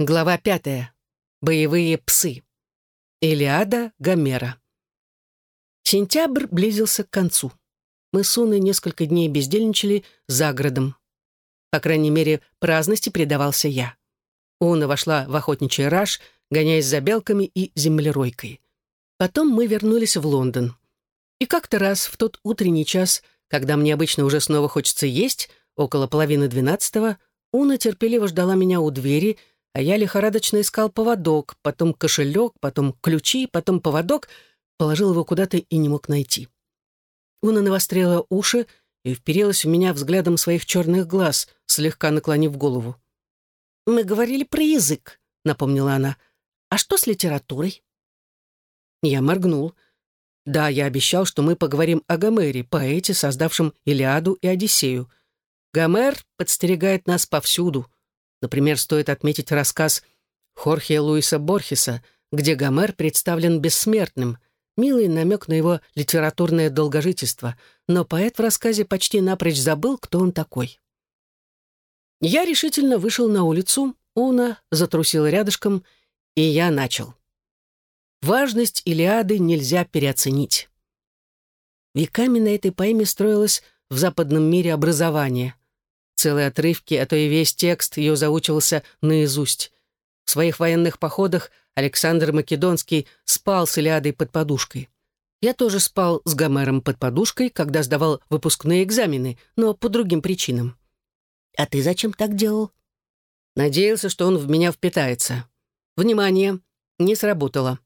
Глава пятая. Боевые псы. Илиада Гомера. Сентябрь близился к концу. Мы с Уной несколько дней бездельничали за городом. По крайней мере, праздности предавался я. Уна вошла в охотничий раж, гоняясь за белками и землеройкой. Потом мы вернулись в Лондон. И как-то раз в тот утренний час, когда мне обычно уже снова хочется есть, около половины двенадцатого, Уна терпеливо ждала меня у двери — а я лихорадочно искал поводок, потом кошелек, потом ключи, потом поводок, положил его куда-то и не мог найти. Уна навострила уши и вперилась в меня взглядом своих черных глаз, слегка наклонив голову. «Мы говорили про язык», — напомнила она. «А что с литературой?» Я моргнул. Да, я обещал, что мы поговорим о Гомере, поэте, создавшем Илиаду и Одиссею. Гомер подстерегает нас повсюду. Например, стоит отметить рассказ Хорхе Луиса Борхеса, где Гомер представлен бессмертным, милый намек на его литературное долгожительство, но поэт в рассказе почти напрочь забыл, кто он такой. Я решительно вышел на улицу, Уна затрусила рядышком, и я начал. Важность Илиады нельзя переоценить. Веками на этой поэме строилось в западном мире образование — Целые отрывки, а то и весь текст ее заучивался наизусть. В своих военных походах Александр Македонский спал с Илиадой под подушкой. Я тоже спал с Гомером под подушкой, когда сдавал выпускные экзамены, но по другим причинам. «А ты зачем так делал?» Надеялся, что он в меня впитается. Внимание! Не сработало.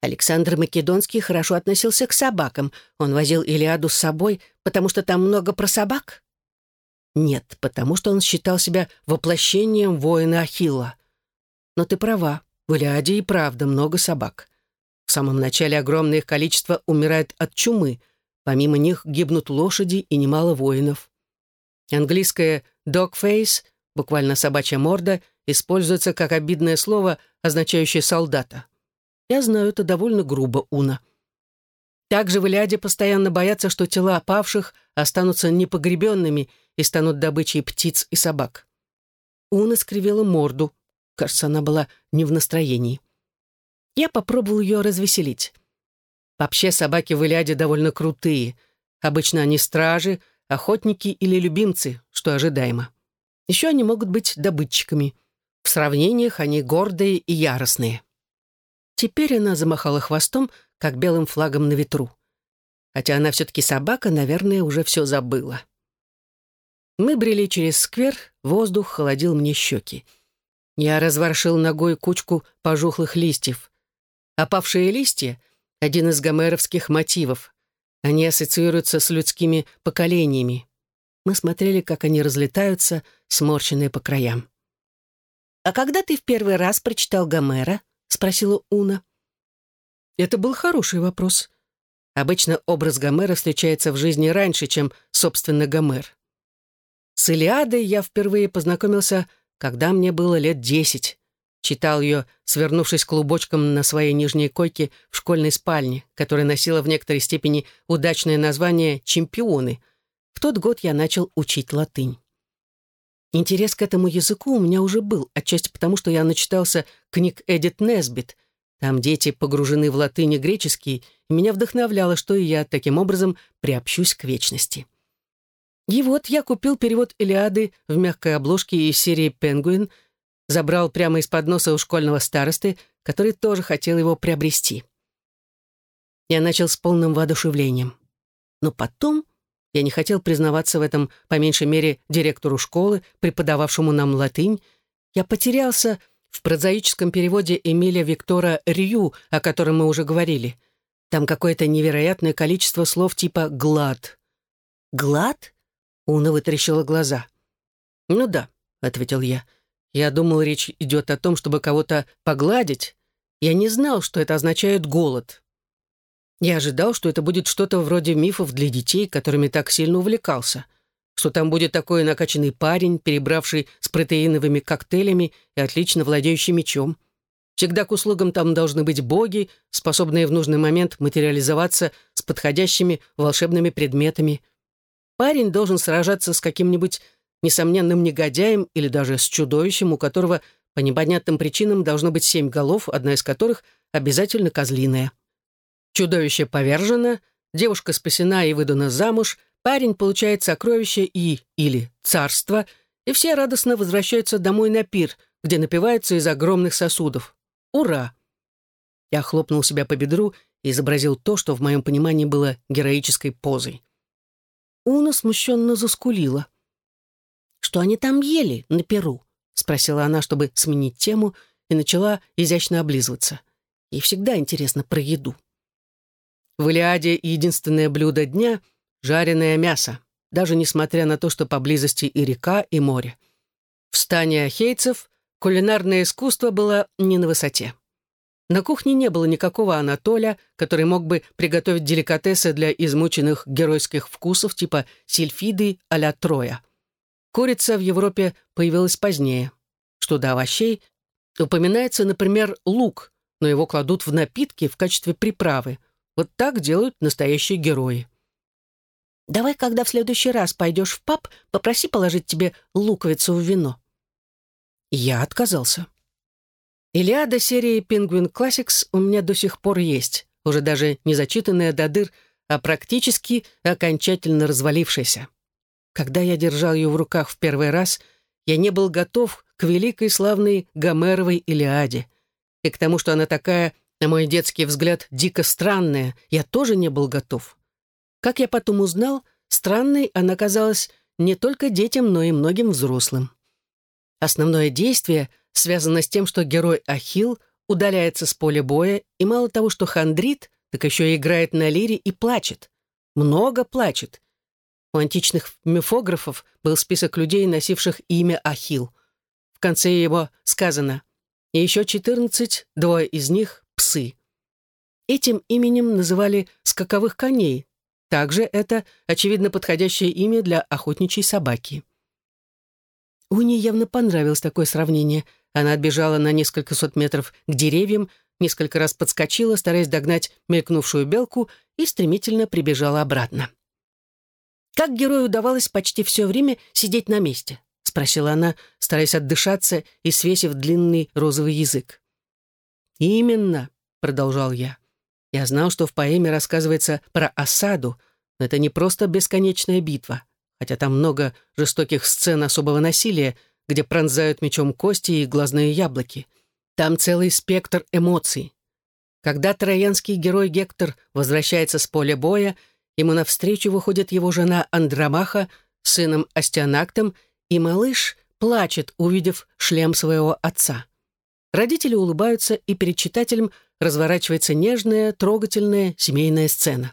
Александр Македонский хорошо относился к собакам. Он возил Илиаду с собой, потому что там много про собак. Нет, потому что он считал себя воплощением воина Ахилла. Но ты права, в Илиаде и правда много собак. В самом начале огромное их количество умирает от чумы, помимо них гибнут лошади и немало воинов. Английское «dog face», буквально собачья морда, используется как обидное слово, означающее «солдата». Я знаю это довольно грубо, Уна. Также в Илиаде постоянно боятся, что тела павших останутся непогребенными и станут добычей птиц и собак. Уна скривила морду. Кажется, она была не в настроении. Я попробовал ее развеселить. Вообще собаки в Илиаде довольно крутые. Обычно они стражи, охотники или любимцы, что ожидаемо. Еще они могут быть добытчиками. В сравнениях они гордые и яростные. Теперь она замахала хвостом, как белым флагом на ветру. Хотя она все-таки собака, наверное, уже все забыла. Мы брели через сквер, воздух холодил мне щеки. Я разворшил ногой кучку пожухлых листьев. Опавшие листья — один из гомеровских мотивов. Они ассоциируются с людскими поколениями. Мы смотрели, как они разлетаются, сморщенные по краям. «А когда ты в первый раз прочитал Гомера?» — спросила Уна. Это был хороший вопрос. Обычно образ Гомера встречается в жизни раньше, чем, собственно, Гомер. С Илиадой я впервые познакомился, когда мне было лет десять. Читал ее, свернувшись клубочком на своей нижней койке в школьной спальне, которая носила в некоторой степени удачное название «Чемпионы». В тот год я начал учить латынь. Интерес к этому языку у меня уже был, отчасти потому, что я начитался книг Эдит Несбит — там дети погружены в латынь и греческий, и меня вдохновляло, что и я таким образом приобщусь к вечности. И вот я купил перевод «Илиады» в мягкой обложке из серии «Пенгуин», забрал прямо из-под носа у школьного старосты, который тоже хотел его приобрести. Я начал с полным воодушевлением. Но потом я не хотел признаваться в этом, по меньшей мере, директору школы, преподававшему нам латынь. Я потерялся в прозаическом переводе Эмиля Виктора Рью, о котором мы уже говорили. Там какое-то невероятное количество слов типа «глад». «Глад?» — Уна вытрящила глаза. «Ну да», — ответил я. «Я думал, речь идет о том, чтобы кого-то погладить. Я не знал, что это означает «голод». Я ожидал, что это будет что-то вроде мифов для детей, которыми так сильно увлекался — что там будет такой накачанный парень, перебравший с протеиновыми коктейлями и отлично владеющий мечом. Всегда к услугам там должны быть боги, способные в нужный момент материализоваться с подходящими волшебными предметами. Парень должен сражаться с каким-нибудь несомненным негодяем или даже с чудовищем, у которого По непонятным причинам должно быть семь голов, одна из которых обязательно козлиная. Чудовище повержено, девушка спасена и выдана замуж, парень получает сокровище и или царство, и все радостно возвращаются домой на пир, где напиваются из огромных сосудов. Ура! Я хлопнул себя по бедру и изобразил то, что в моем понимании было героической позой. Уна смущенно заскулила. «Что они там ели на Перу?» — спросила она, чтобы сменить тему, и начала изящно облизываться. Ей всегда интересно про еду. В Илиаде единственное блюдо дня — жареное мясо, даже несмотря на то, что поблизости и река, и море. В стане ахейцев кулинарное искусство было не на высоте. На кухне не было никакого Анатоля, который мог бы приготовить деликатесы для измученных геройских вкусов типа сильфиды а-ля Троя. Курица в Европе появилась позднее. Что до овощей, упоминается, например, лук, но его кладут в напитки в качестве приправы – вот так делают настоящие герои. «Давай, когда в следующий раз пойдешь в паб, попроси положить тебе луковицу в вино». Я отказался. Илиада серии Penguin Classics у меня до сих пор есть, уже даже не зачитанная до дыр, а практически окончательно развалившаяся. Когда я держал ее в руках в первый раз, я не был готов к великой славной Гомеровой Илиаде и к тому, что она такая на мой детский взгляд, дико странная, я тоже не был готов. Как я потом узнал, странной она казалась не только детям, но и многим взрослым. Основное действие связано с тем, что герой Ахилл удаляется с поля боя и мало того, что хандрит, так еще и играет на лире и плачет. Много плачет. У античных мифографов был список людей, носивших имя Ахилл. В конце его сказано «И еще четырнадцать, двое из них псы. Этим именем называли скаковых коней. Также это, очевидно, подходящее имя для охотничьей собаки. Уне явно понравилось такое сравнение. Она отбежала на несколько сот метров к деревьям, несколько раз подскочила, стараясь догнать мелькнувшую белку, и стремительно прибежала обратно. «Как герою удавалось почти все время сидеть на месте?» — спросила она, стараясь отдышаться и свесив длинный розовый язык. «Именно», — продолжал я. «Я знал, что в поэме рассказывается про осаду, но это не просто бесконечная битва, хотя там много жестоких сцен особого насилия, где пронзают мечом кости и глазные яблоки. Там целый спектр эмоций. Когда троянский герой Гектор возвращается с поля боя, ему навстречу выходит его жена Андромаха, сыном Астианактом, и малыш плачет, увидев шлем своего отца. Родители улыбаются, и перед читателем разворачивается нежная, трогательная семейная сцена.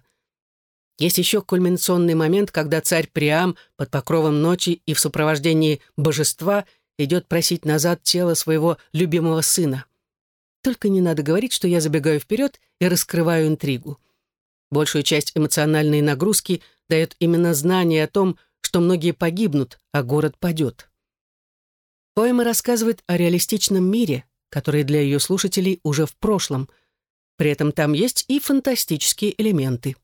Есть еще кульминационный момент, когда царь Приам под покровом ночи и в сопровождении божества идет просить назад тело своего любимого сына. Только не надо говорить, что я забегаю вперед и раскрываю интригу. Большую часть эмоциональной нагрузки дает именно знание о том, что многие погибнут, а город падет. Поэма рассказывает о реалистичном мире, которые для ее слушателей уже в прошлом. При этом там есть и фантастические элементы.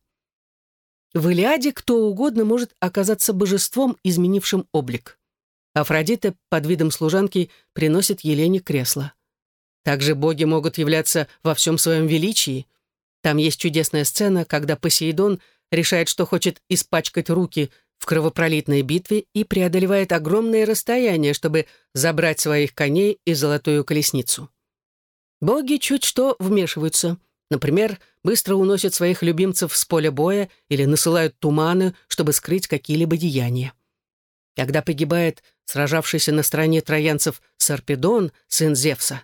В Илиаде кто угодно может оказаться божеством, изменившим облик. Афродита под видом служанки приносит Елене кресло. Также боги могут являться во всем своем величии. Там есть чудесная сцена, когда Посейдон решает, что хочет испачкать руки в кровопролитной битве и преодолевает огромное расстояние, чтобы забрать своих коней и золотую колесницу. Боги чуть что вмешиваются. Например, быстро уносят своих любимцев с поля боя или насылают туманы, чтобы скрыть какие-либо деяния. Когда погибает сражавшийся на стороне троянцев Сарпедон, сын Зевса,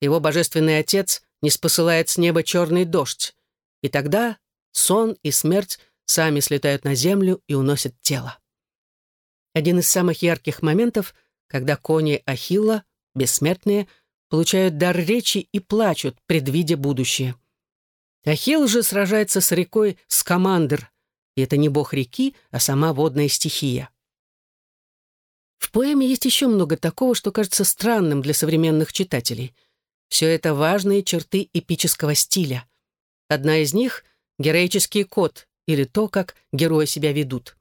его божественный отец не спосылает с неба черный дождь, и тогда сон и смерть сами слетают на землю и уносят тело. Один из самых ярких моментов, когда кони Ахилла, бессмертные, получают дар речи и плачут, предвидя будущее. Ахилл же сражается с рекой Скамандр, и это не бог реки, а сама водная стихия. В поэме есть еще много такого, что кажется странным для современных читателей. Все это важные черты эпического стиля. Одна из них — героический код, или то, как герои себя ведут.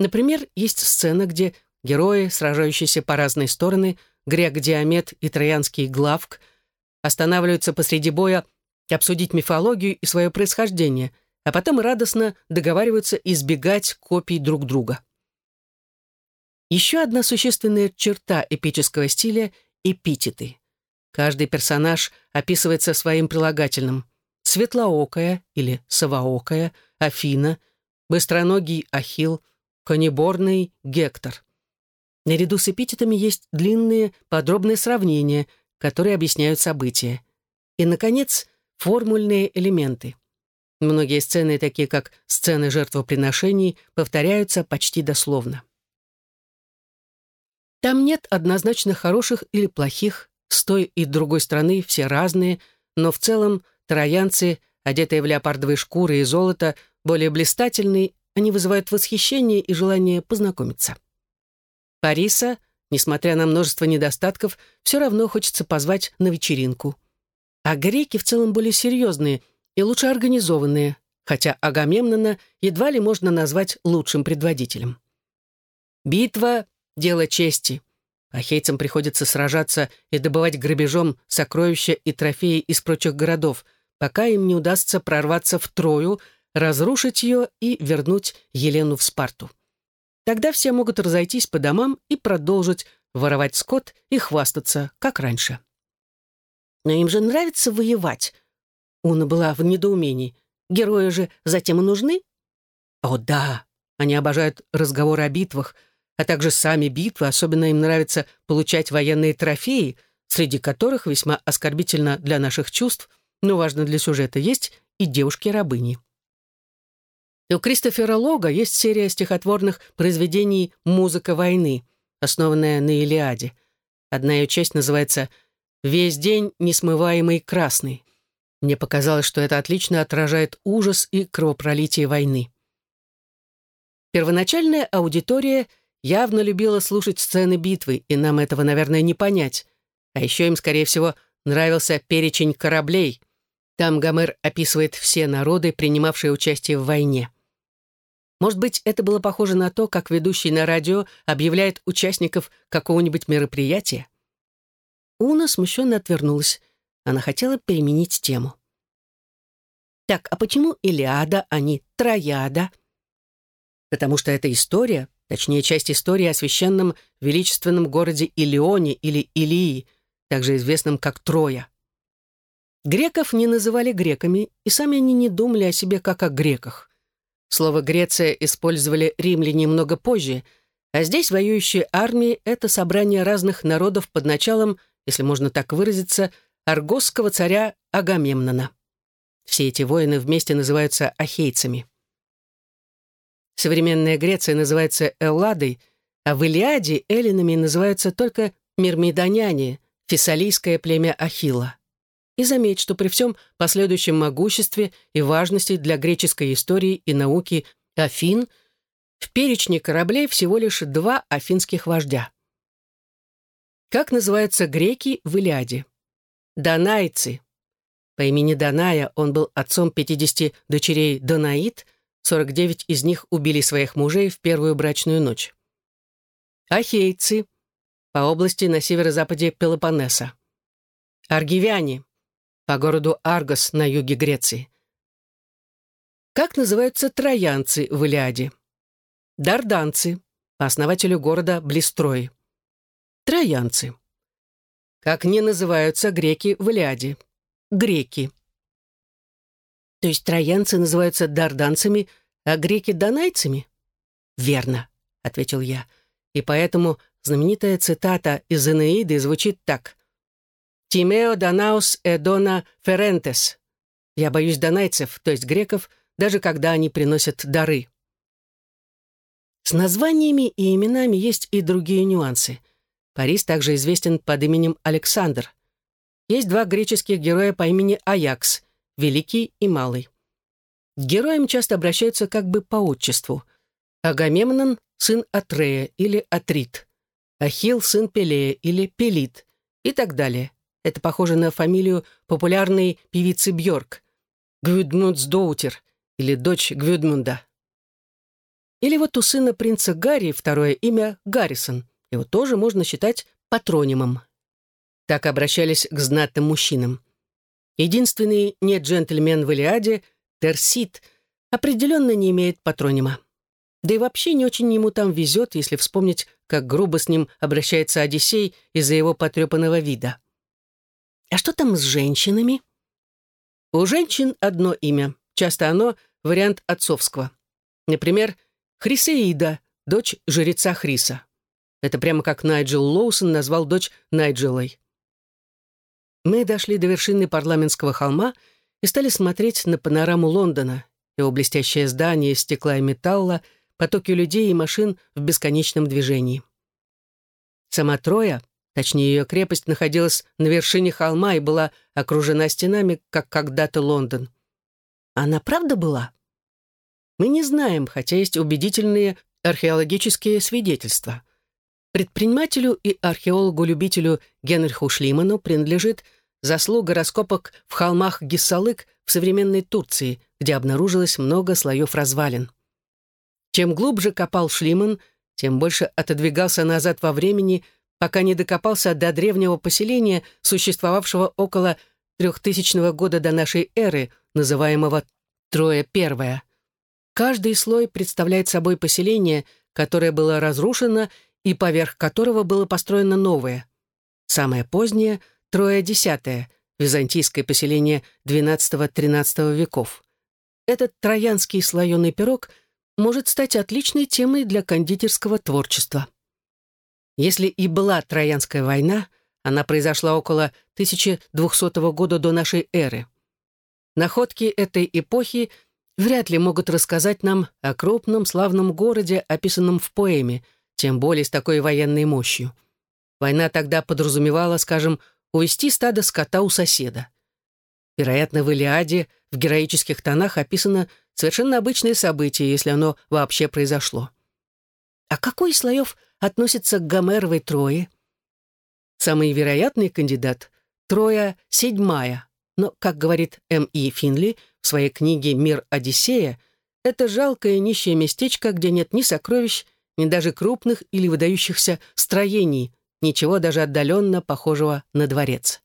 Например, есть сцена, где герои, сражающиеся по разные стороны, грек Диамет и троянский Главк, останавливаются посреди боя обсудить мифологию и свое происхождение, а потом радостно договариваются избегать копий друг друга. Еще одна существенная черта эпического стиля — эпитеты. Каждый персонаж описывается своим прилагательным. Светлоокая или совоокая, Афина, быстроногий Ахил, конеборный Гектор. Наряду с эпитетами есть длинные, подробные сравнения, которые объясняют события. И, наконец, формульные элементы. Многие сцены, такие как сцены жертвоприношений, повторяются почти дословно. Там нет однозначно хороших или плохих, с той и другой стороны все разные, но в целом троянцы, одетые в леопардовые шкуры и золото, более блистательные, они вызывают восхищение и желание познакомиться. Париса, несмотря на множество недостатков, все равно хочется позвать на вечеринку. А греки в целом более серьезные и лучше организованные, хотя Агамемнона едва ли можно назвать лучшим предводителем. Битва Дело чести. Ахейцам приходится сражаться и добывать грабежом сокровища и трофеи из прочих городов, пока им не удастся прорваться в Трою, разрушить ее и вернуть Елену в Спарту. Тогда все могут разойтись по домам и продолжить воровать скот и хвастаться, как раньше. Но им же нравится воевать. Уна была в недоумении. Герои же затем и нужны? О, да, они обожают разговоры о битвах, а также сами битвы, особенно им нравится получать военные трофеи, среди которых весьма оскорбительно для наших чувств, но важно для сюжета, есть и девушки-рабыни. У Кристофера Лога есть серия стихотворных произведений «Музыка войны», основанная на Илиаде. Одна ее часть называется «Весь день несмываемый красный». Мне показалось, что это отлично отражает ужас и кровопролитие войны. Первоначальная аудитория — явно любила слушать сцены битвы, и нам этого, наверное, не понять. А еще им, скорее всего, нравился перечень кораблей. Там Гомер описывает все народы, принимавшие участие в войне. Может быть, это было похоже на то, как ведущий на радио объявляет участников какого-нибудь мероприятия? Уна смущенно отвернулась. Она хотела переменить тему. Так, а почему Илиада, а не Трояда? Потому что это история, точнее, часть истории о священном величественном городе Илионе или Илии, также известном как Троя. Греков не называли греками, и сами они не думали о себе как о греках. Слово «Греция» использовали римляне много позже, а здесь воюющие армии — это собрание разных народов под началом, если можно так выразиться, аргосского царя Агамемнона. Все эти воины вместе называются ахейцами. Современная Греция называется Элладой, а в Илиаде эллинами называются только мирмидоняне, фессалийское племя Ахилла. И заметь, что при всем последующем могуществе и важности для греческой истории и науки Афин в перечне кораблей всего лишь два афинских вождя. Как называются греки в Илиаде? Данайцы. По имени Даная он был отцом 50 дочерей Данаид – 49 из них убили своих мужей в первую брачную ночь. Ахейцы по области на северо-западе Пелопоннеса. Аргивяне по городу Аргос на юге Греции. Как называются троянцы в Илиаде? Дарданцы по основателю города Блистрои. Троянцы. Как не называются греки в Илиаде? Греки. То есть троянцы называются дарданцами, а греки — донайцами? Верно, — ответил я. И поэтому знаменитая цитата из Энеиды звучит так. «Тимео данаус эдона ферентес». Я боюсь донайцев, то есть греков, даже когда они приносят дары. С названиями и именами есть и другие нюансы. Парис также известен под именем Александр. Есть два греческих героя по имени Аякс, Великий и Малый. К героям часто обращаются как бы по отчеству. Агамемнон — сын Атрея или Атрит. Ахилл — сын Пелея или Пелит и так далее. Это похоже на фамилию популярной певицы Бьорк. Гвюдмундсдоутер или дочь Гвюдмунда. Или вот у сына принца Гарри второе имя Гаррисон. Его тоже можно считать патронимом. Так обращались к знатным мужчинам. Единственный не джентльмен в Илиаде, Терсит, определенно не имеет патронима. Да и вообще не очень ему там везет, если вспомнить, как грубо с ним обращается Одиссей из-за его потрепанного вида. А что там с женщинами? У женщин одно имя. Часто оно — вариант отцовского. Например, Хрисеида, дочь жреца Хриса. Это прямо как Найджел Лоусон назвал дочь Найджелой. Мы дошли до вершины парламентского холма и стали смотреть на панораму Лондона, его блестящее здание из стекла и металла, потоки людей и машин в бесконечном движении. Сама Троя, точнее ее крепость, находилась на вершине холма и была окружена стенами, как когда-то Лондон. Она правда была? Мы не знаем, хотя есть убедительные археологические свидетельства. Предпринимателю и археологу-любителю Генриху Шлиману принадлежит заслуга раскопок в холмах Гиссалык в современной Турции, где обнаружилось много слоев развалин. Чем глубже копал Шлиман, тем больше отодвигался назад во времени, пока не докопался до древнего поселения, существовавшего около 3000 года до нашей эры, называемого Троя Первая. Каждый слой представляет собой поселение, которое было разрушено и поверх которого было построено новое. Самое позднее — Троя Десятое, византийское поселение XII-XIII веков. Этот троянский слоеный пирог может стать отличной темой для кондитерского творчества. Если и была Троянская война, она произошла около 1200 года до нашей эры. Находки этой эпохи вряд ли могут рассказать нам о крупном славном городе, описанном в поэме, тем более с такой военной мощью. Война тогда подразумевала, скажем, увести стадо скота у соседа. Вероятно, в Илиаде в героических тонах описано совершенно обычное событие, если оно вообще произошло. А какой из слоев относится к Гомеровой Трое? Самый вероятный кандидат — Троя седьмая, но, как говорит М.И. Финли в своей книге «Мир Одиссея», это жалкое нищее местечко, где нет ни сокровищ, ни даже крупных или выдающихся строений, ничего даже отдаленно похожего на дворец.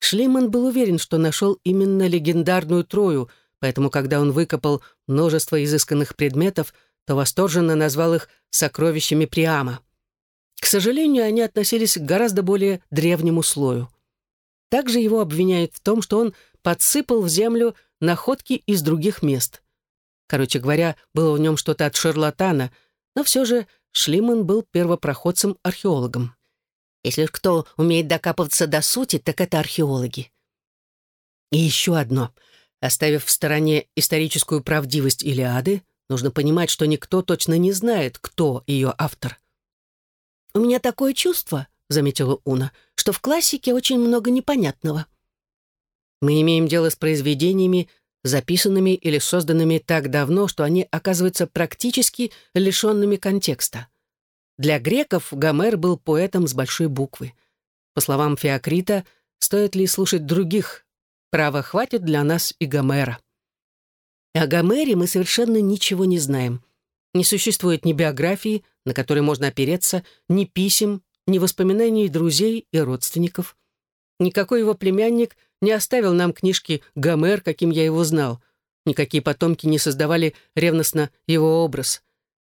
Шлейман был уверен, что нашел именно легендарную Трою, поэтому, когда он выкопал множество изысканных предметов, то восторженно назвал их «сокровищами Приама». К сожалению, они относились к гораздо более древнему слою. Также его обвиняют в том, что он подсыпал в землю находки из других мест. Короче говоря, было в нем что-то от шарлатана, но все же Шлиман был первопроходцем-археологом. Если кто умеет докапываться до сути, так это археологи. И еще одно. Оставив в стороне историческую правдивость Илиады, нужно понимать, что никто точно не знает, кто ее автор. «У меня такое чувство», — заметила Уна, «что в классике очень много непонятного». Мы имеем дело с произведениями, записанными или созданными так давно, что они оказываются практически лишенными контекста. Для греков Гомер был поэтом с большой буквы. По словам Феокрита, стоит ли слушать других? Права хватит для нас и Гомера. О Гомере мы совершенно ничего не знаем. Не существует ни биографии, на которой можно опереться, ни писем, ни воспоминаний друзей и родственников. Никакой его племянник не оставил нам книжки «Гомер», каким я его знал. Никакие потомки не создавали ревностно его образ.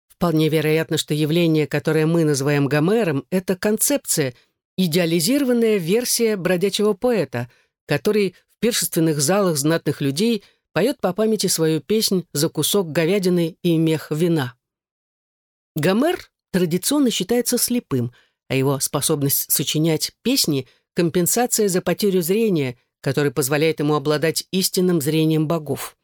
Вполне вероятно, что явление, которое мы называем Гомером, это концепция, идеализированная версия бродячего поэта, который в пиршественных залах знатных людей поет по памяти свою песнь за кусок говядины и мех вина. Гомер традиционно считается слепым, а его способность сочинять песни — компенсация за потерю зрения, который позволяет ему обладать истинным зрением богов.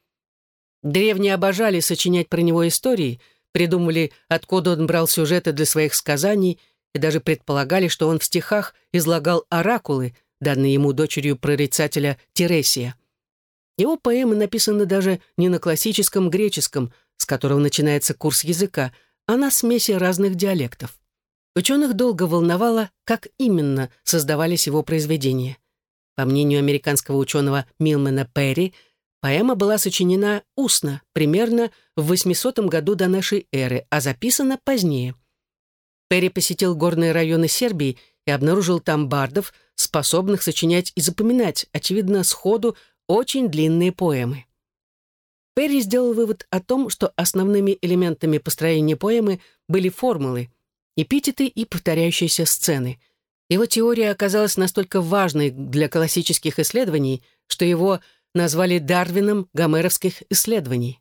Древние обожали сочинять про него истории — придумывали, откуда он брал сюжеты для своих сказаний и даже предполагали, что он в стихах излагал оракулы, данные ему дочерью прорицателя Тересия. Его поэмы написаны даже не на классическом греческом, с которого начинается курс языка, а на смеси разных диалектов. Ученых долго волновало, как именно создавались его произведения. По мнению американского ученого Милмена Перри, Поэма была сочинена устно, примерно в 800 году до нашей эры, а записана позднее. Перри посетил горные районы Сербии и обнаружил там бардов, способных сочинять и запоминать, очевидно, сходу, очень длинные поэмы. Перри сделал вывод о том, что основными элементами построения поэмы были формулы, эпитеты и повторяющиеся сцены. Его теория оказалась настолько важной для классических исследований, что его назвали Дарвином гомеровских исследований.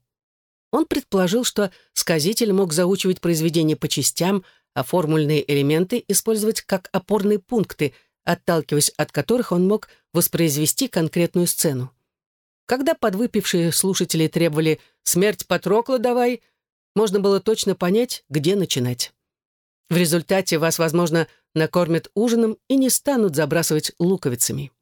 Он предположил, что сказитель мог заучивать произведения по частям, а формульные элементы использовать как опорные пункты, отталкиваясь от которых он мог воспроизвести конкретную сцену. Когда подвыпившие слушатели требовали «смерть Патрокла давай», можно было точно понять, где начинать. В результате вас, возможно, накормят ужином и не станут забрасывать луковицами.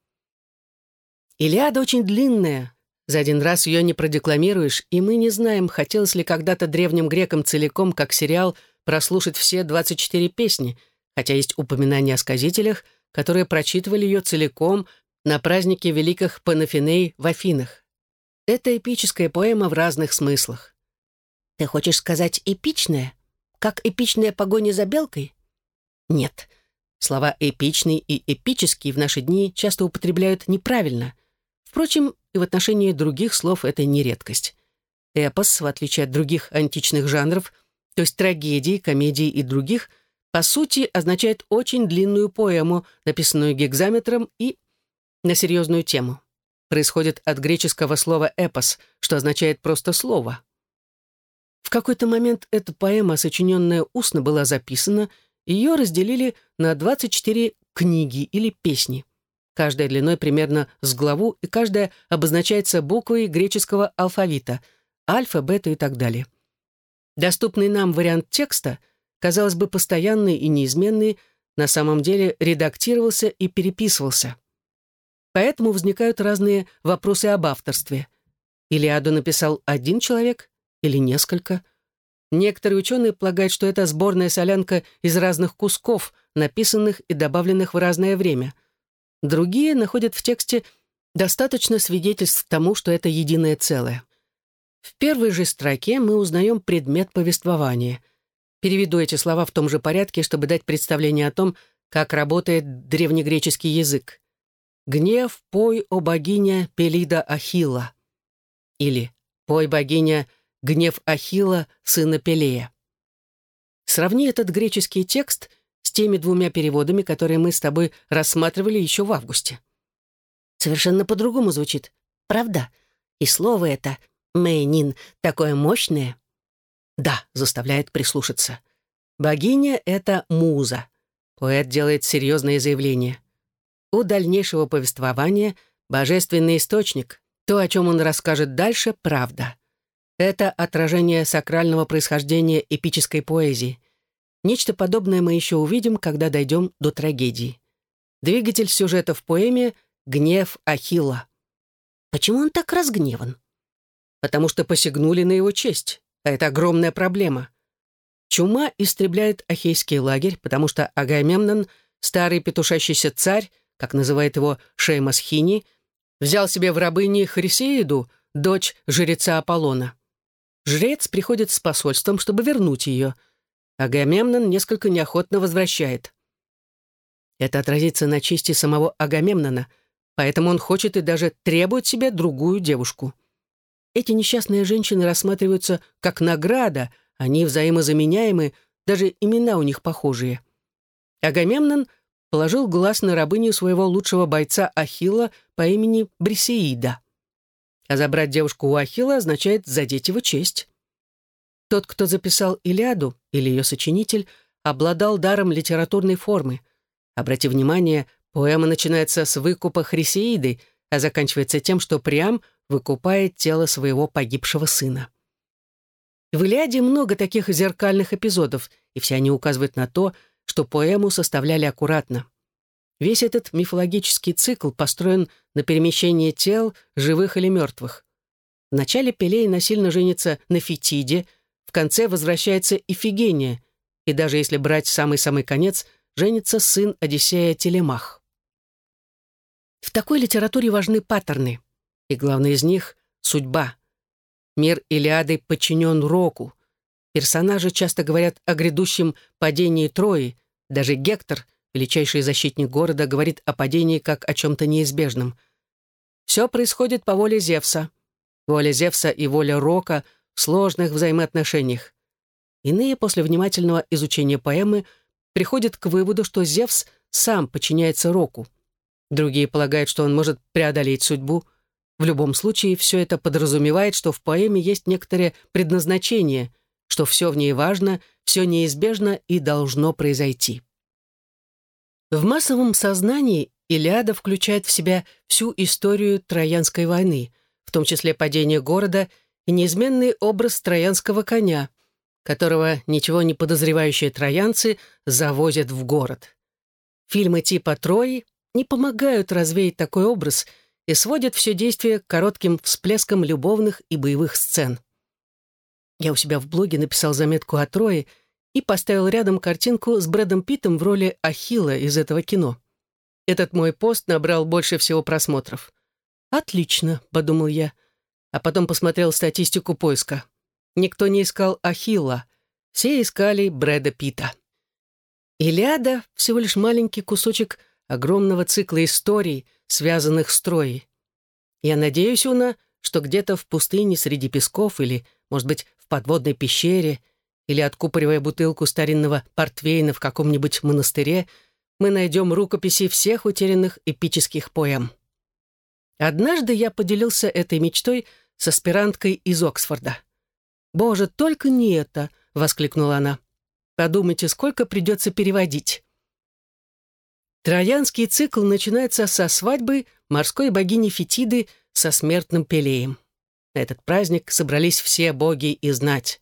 Илиада очень длинная. За один раз ее не продекламируешь, и мы не знаем, хотелось ли когда-то древним грекам целиком, как сериал, прослушать все 24 песни, хотя есть упоминания о сказителях, которые прочитывали ее целиком на празднике великих Панафиней в Афинах. Это эпическая поэма в разных смыслах. Ты хочешь сказать «эпичная»? Как эпичная погоня за белкой? Нет. Слова «эпичный» и «эпический» в наши дни часто употребляют неправильно. Впрочем, и в отношении других слов это не редкость. Эпос, в отличие от других античных жанров, то есть трагедии, комедии и других, по сути означает очень длинную поэму, написанную гекзаметром и на серьезную тему. Происходит от греческого слова «эпос», что означает просто «слово». В какой-то момент эта поэма, сочиненная устно, была записана, ее разделили на 24 книги или песни. Каждая длиной примерно с главу, и каждая обозначается буквой греческого алфавита – альфа, бета и так далее. Доступный нам вариант текста, казалось бы, постоянный и неизменный, на самом деле редактировался и переписывался. Поэтому возникают разные вопросы об авторстве. Илиаду написал один человек или несколько? Некоторые ученые полагают, что это сборная солянка из разных кусков, написанных и добавленных в разное время. Другие находят в тексте достаточно свидетельств тому, что это единое целое. В первой же строке мы узнаем предмет повествования. Переведу эти слова в том же порядке, чтобы дать представление о том, как работает древнегреческий язык. «Гнев, пой, о богиня Пелида Ахилла». Или «Пой, богиня, гнев Ахилла, сына Пелея». Сравни этот греческий текст с теми двумя переводами, которые мы с тобой рассматривали еще в августе. Совершенно по-другому звучит, правда? И слово это «мэйнин» такое мощное. Да, заставляет прислушаться. Богиня — это муза. Поэт делает серьезное заявление. У дальнейшего повествования божественный источник, то, о чем он расскажет дальше, правда. Это отражение сакрального происхождения эпической поэзии. Нечто подобное мы еще увидим, когда дойдем до трагедии. Двигатель сюжета в поэме — гнев Ахилла. Почему он так разгневан? Потому что посягнули на его честь, а это огромная проблема. Чума истребляет Ахейский лагерь, потому что Агамемнон, старый петушащийся царь, как называет его Шеймас Хини, взял себе в рабыни Хрисеиду, дочь жреца Аполлона. Жрец приходит с посольством, чтобы вернуть ее. Агамемнон несколько неохотно возвращает. Это отразится на чести самого Агамемнона, поэтому он хочет и даже требует себе другую девушку. Эти несчастные женщины рассматриваются как награда, они взаимозаменяемы, даже имена у них похожие. Агамемнон — положил глаз на рабыню своего лучшего бойца Ахилла по имени Брисеида. А забрать девушку у Ахилла означает задеть его честь. Тот, кто записал Илиаду, или ее сочинитель, обладал даром литературной формы. Обрати внимание, поэма начинается с выкупа Хрисеиды, а заканчивается тем, что Приам выкупает тело своего погибшего сына. В Илиаде много таких зеркальных эпизодов, и все они указывают на то, что поэму составляли аккуратно. Весь этот мифологический цикл построен на перемещении тел, живых или мертвых. В начале Пелей насильно женится на Фетиде, в конце возвращается Ифигения, и даже если брать самый-самый конец, женится сын Одиссея Телемах. В такой литературе важны паттерны, и главный из них — судьба. Мир Илиады подчинен Року. Персонажи часто говорят о грядущем падении Трои. Даже Гектор, величайший защитник города, говорит о падении как о чем-то неизбежном. Все происходит по воле Зевса. Воля Зевса и воля Рока в сложных взаимоотношениях. Иные после внимательного изучения поэмы приходят к выводу, что Зевс сам подчиняется Року. Другие полагают, что он может преодолеть судьбу. В любом случае, все это подразумевает, что в поэме есть некоторое предназначение, что все в ней важно, все неизбежно и должно произойти. В массовом сознании Илиада включает в себя всю историю Троянской войны, в том числе падение города и неизменный образ троянского коня, которого ничего не подозревающие троянцы завозят в город. Фильмы типа «Трои» не помогают развеять такой образ и сводят все действие к коротким всплескам любовных и боевых сцен. Я у себя в блоге написал заметку о Трое и поставил рядом картинку с Брэдом Питтом в роли Ахилла из этого кино. Этот мой пост набрал больше всего просмотров. «Отлично», — подумал я, а потом посмотрел статистику поиска. Никто не искал Ахилла, все искали Брэда Питта. «Илиада» — всего лишь маленький кусочек огромного цикла историй, связанных с Троей. Я надеюсь, Уна, что где-то в пустыне среди песков или, может быть, в подводной пещере или откупоривая бутылку старинного портвейна в каком-нибудь монастыре, мы найдем рукописи всех утерянных эпических поэм. Однажды я поделился этой мечтой с аспиранткой из Оксфорда. «Боже, только не это!» — воскликнула она. «Подумайте, сколько придется переводить». Троянский цикл начинается со свадьбы морской богини Фетиды со смертным Пелеем. На этот праздник собрались все боги и знать.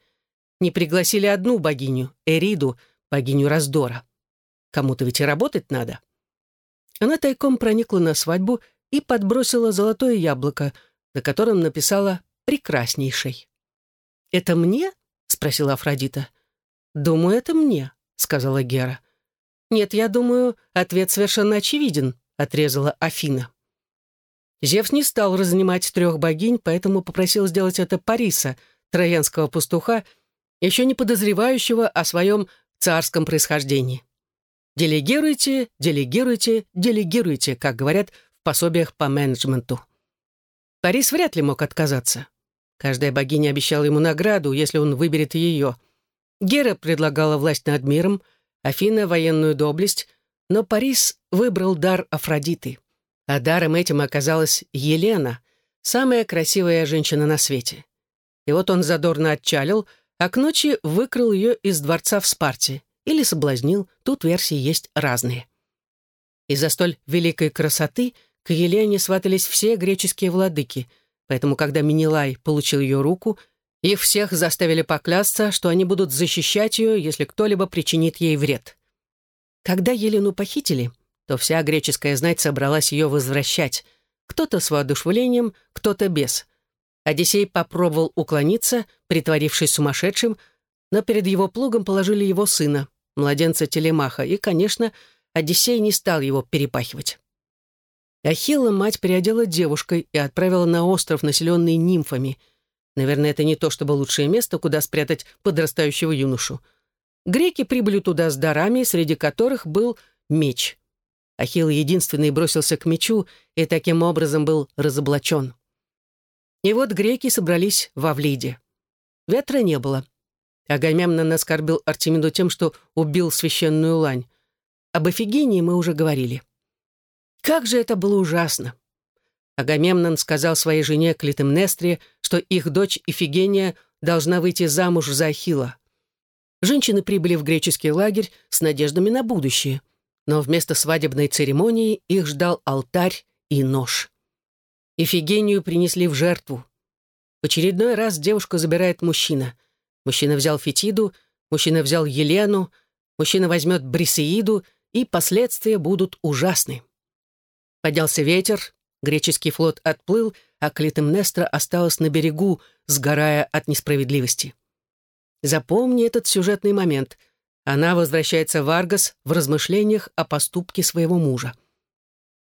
Не пригласили одну богиню, Эриду, богиню раздора. Кому-то ведь и работать надо. Она тайком проникла на свадьбу и подбросила золотое яблоко, на котором написала «прекраснейший». «Это мне?» — спросила Афродита. «Думаю, это мне», — сказала Гера. «Нет, я думаю, ответ совершенно очевиден», — отрезала Афина. Зевс не стал разнимать трех богинь, поэтому попросил сделать это Париса, троянского пастуха, еще не подозревающего о своем царском происхождении. Делегируйте, делегируйте, делегируйте, как говорят в пособиях по менеджменту. Парис вряд ли мог отказаться. Каждая богиня обещала ему награду, если он выберет ее. Гера предлагала власть над миром, Афина — военную доблесть, но Парис выбрал дар Афродиты. А даром этим оказалась Елена, самая красивая женщина на свете. И вот он задорно отчалил, а к ночи выкрал ее из дворца в Спарте или соблазнил, тут версии есть разные. Из-за столь великой красоты к Елене сватались все греческие владыки — Поэтому, когда Минилай получил ее руку, их всех заставили поклясться, что они будут защищать ее, если кто-либо причинит ей вред. Когда Елену похитили, то вся греческая знать собралась ее возвращать. Кто-то с воодушевлением, кто-то без. Одиссей попробовал уклониться, притворившись сумасшедшим, но перед его плугом положили его сына, младенца Телемаха, и, конечно, Одиссей не стал его перепахивать. Ахилла мать переодела девушкой и отправила на остров, населенный нимфами. Наверное, это не то чтобы лучшее место, куда спрятать подрастающего юношу. Греки прибыли туда с дарами, среди которых был меч. Ахилл единственный бросился к мечу и таким образом был разоблачен. И вот греки собрались в Авлиде. Ветра не было. Агамемнон оскорбил Артемиду тем, что убил священную лань. Об Эфигении мы уже говорили. Как же это было ужасно! Агамемнон сказал своей жене Клитемнестре, что их дочь Ифигения должна выйти замуж за Ахила. Женщины прибыли в греческий лагерь с надеждами на будущее, но вместо свадебной церемонии их ждал алтарь и нож. Ифигению принесли в жертву. В очередной раз девушку забирает мужчина. Мужчина взял Фетиду, мужчина взял Елену, мужчина возьмет Брисеиду, и последствия будут ужасны. Поднялся ветер, греческий флот отплыл, а Клитемнестра осталась на берегу, сгорая от несправедливости. Запомни этот сюжетный момент. Она возвращается в Аргос в размышлениях о поступке своего мужа.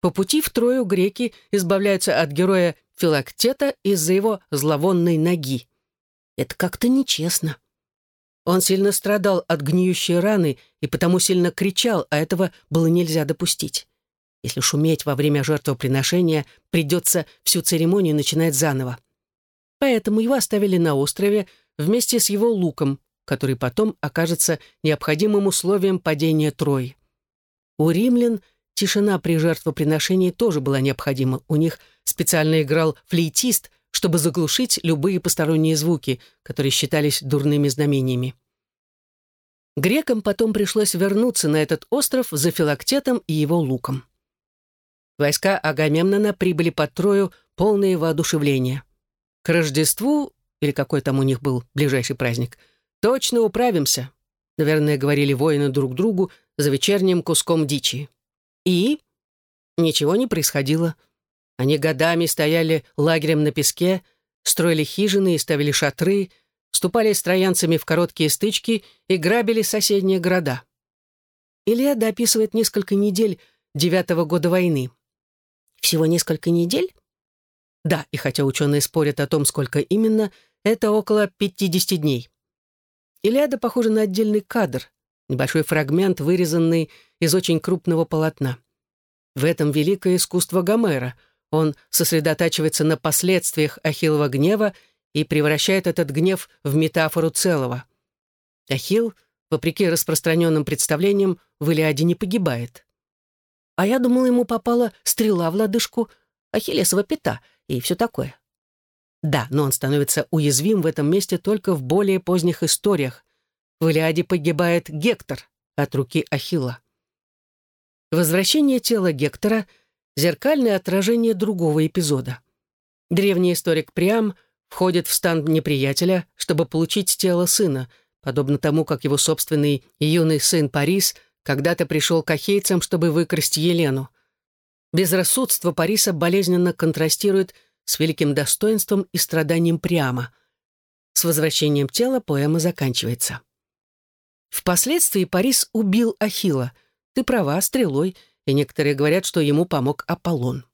По пути в Трою греки избавляются от героя Филактета из-за его зловонной ноги. Это как-то нечестно. Он сильно страдал от гниющей раны и потому сильно кричал, а этого было нельзя допустить. Если шуметь во время жертвоприношения, придется всю церемонию начинать заново. Поэтому его оставили на острове вместе с его луком, который потом окажется необходимым условием падения Трои. У римлян тишина при жертвоприношении тоже была необходима. У них специально играл флейтист, чтобы заглушить любые посторонние звуки, которые считались дурными знамениями. Грекам потом пришлось вернуться на этот остров за Филактетом и его луком. Войска Агамемнона прибыли под Трою полные воодушевления. К Рождеству, или какой там у них был ближайший праздник, точно управимся, наверное, говорили воины друг другу за вечерним куском дичи. И ничего не происходило. Они годами стояли лагерем на песке, строили хижины и ставили шатры, вступали с троянцами в короткие стычки и грабили соседние города. Илиада описывает несколько недель девятого года войны. Всего несколько недель? Да, и хотя ученые спорят о том, сколько именно, это около 50 дней. Илиада похожа на отдельный кадр, небольшой фрагмент, вырезанный из очень крупного полотна. В этом великое искусство Гомера. Он сосредотачивается на последствиях Ахиллова гнева и превращает этот гнев в метафору целого. Ахилл, вопреки распространенным представлениям, в Илиаде не погибает. А я думала, ему попала стрела в лодыжку, ахиллесова пята и все такое. Да, но он становится уязвим в этом месте только в более поздних историях. В Илиаде погибает Гектор от руки Ахилла. Возвращение тела Гектора — зеркальное отражение другого эпизода. Древний историк Приам входит в стан неприятеля, чтобы получить тело сына, подобно тому, как его собственный юный сын Парис — когда-то пришел к ахейцам, чтобы выкрасть Елену. Безрассудство Париса болезненно контрастирует с великим достоинством и страданием прямо. С возвращением тела поэма заканчивается. Впоследствии Парис убил Ахила. Ты права, стрелой, и некоторые говорят, что ему помог Аполлон.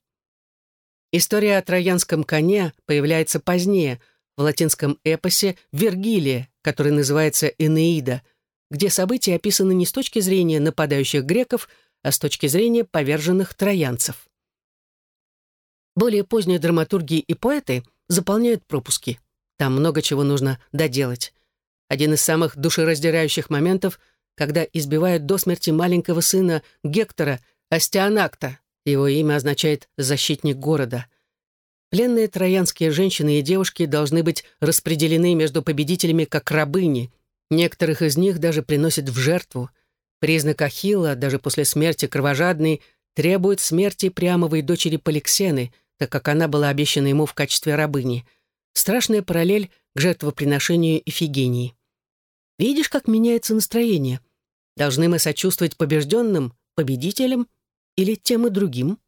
История о троянском коне появляется позднее, в латинском эпосе Вергилия, который называется «Энеида», где события описаны не с точки зрения нападающих греков, а с точки зрения поверженных троянцев. Более поздние драматурги и поэты заполняют пропуски. Там много чего нужно доделать. Один из самых душераздирающих моментов, когда избивают до смерти маленького сына Гектора, Астианакта. Его имя означает «защитник города». Пленные троянские женщины и девушки должны быть распределены между победителями как рабыни – Некоторых из них даже приносят в жертву. Признак Ахилла, даже после смерти кровожадный, требует смерти Приамовой дочери Поликсены, так как она была обещана ему в качестве рабыни. Страшная параллель к жертвоприношению Ифигении. Видишь, как меняется настроение? Должны мы сочувствовать побежденным, победителям или тем и другим?